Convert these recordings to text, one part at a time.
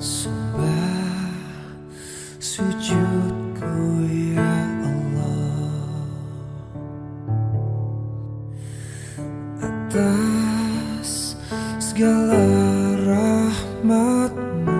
Sembah sujudku ya Allah. Atas segala rahmatmu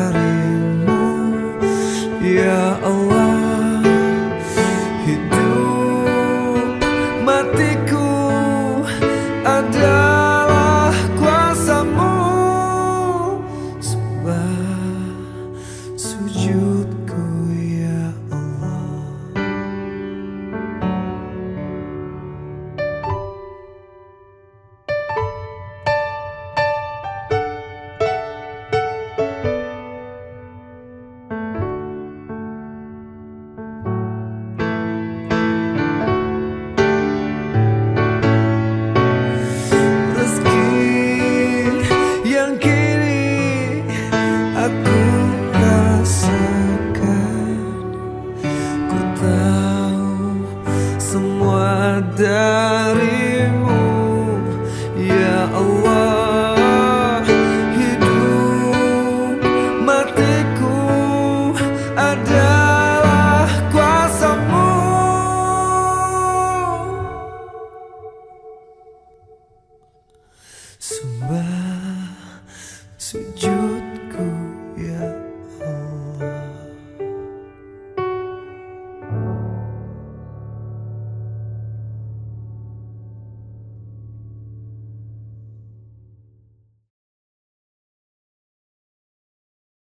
darimu. Ya Allah Hidup matiku adalah kuasamu. Sembah sujud